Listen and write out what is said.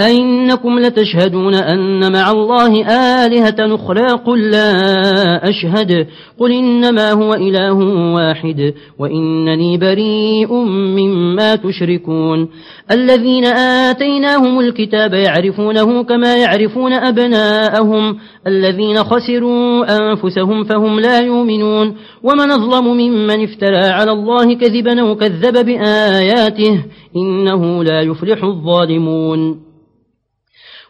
أئنكم لتشهدون أن مع الله آلهة أخرى قل لا أشهد. قل إنما هو إله واحد وإنني بريء مما تشركون. الذين آتيناهم الكتاب يعرفونه كما يعرفون أبناءهم. الذين خسروا أنفسهم فهم لا يؤمنون. ومن أظلم ممن افترى على الله كذبا وكذب بآياته إنه لا يفلح الظالمون.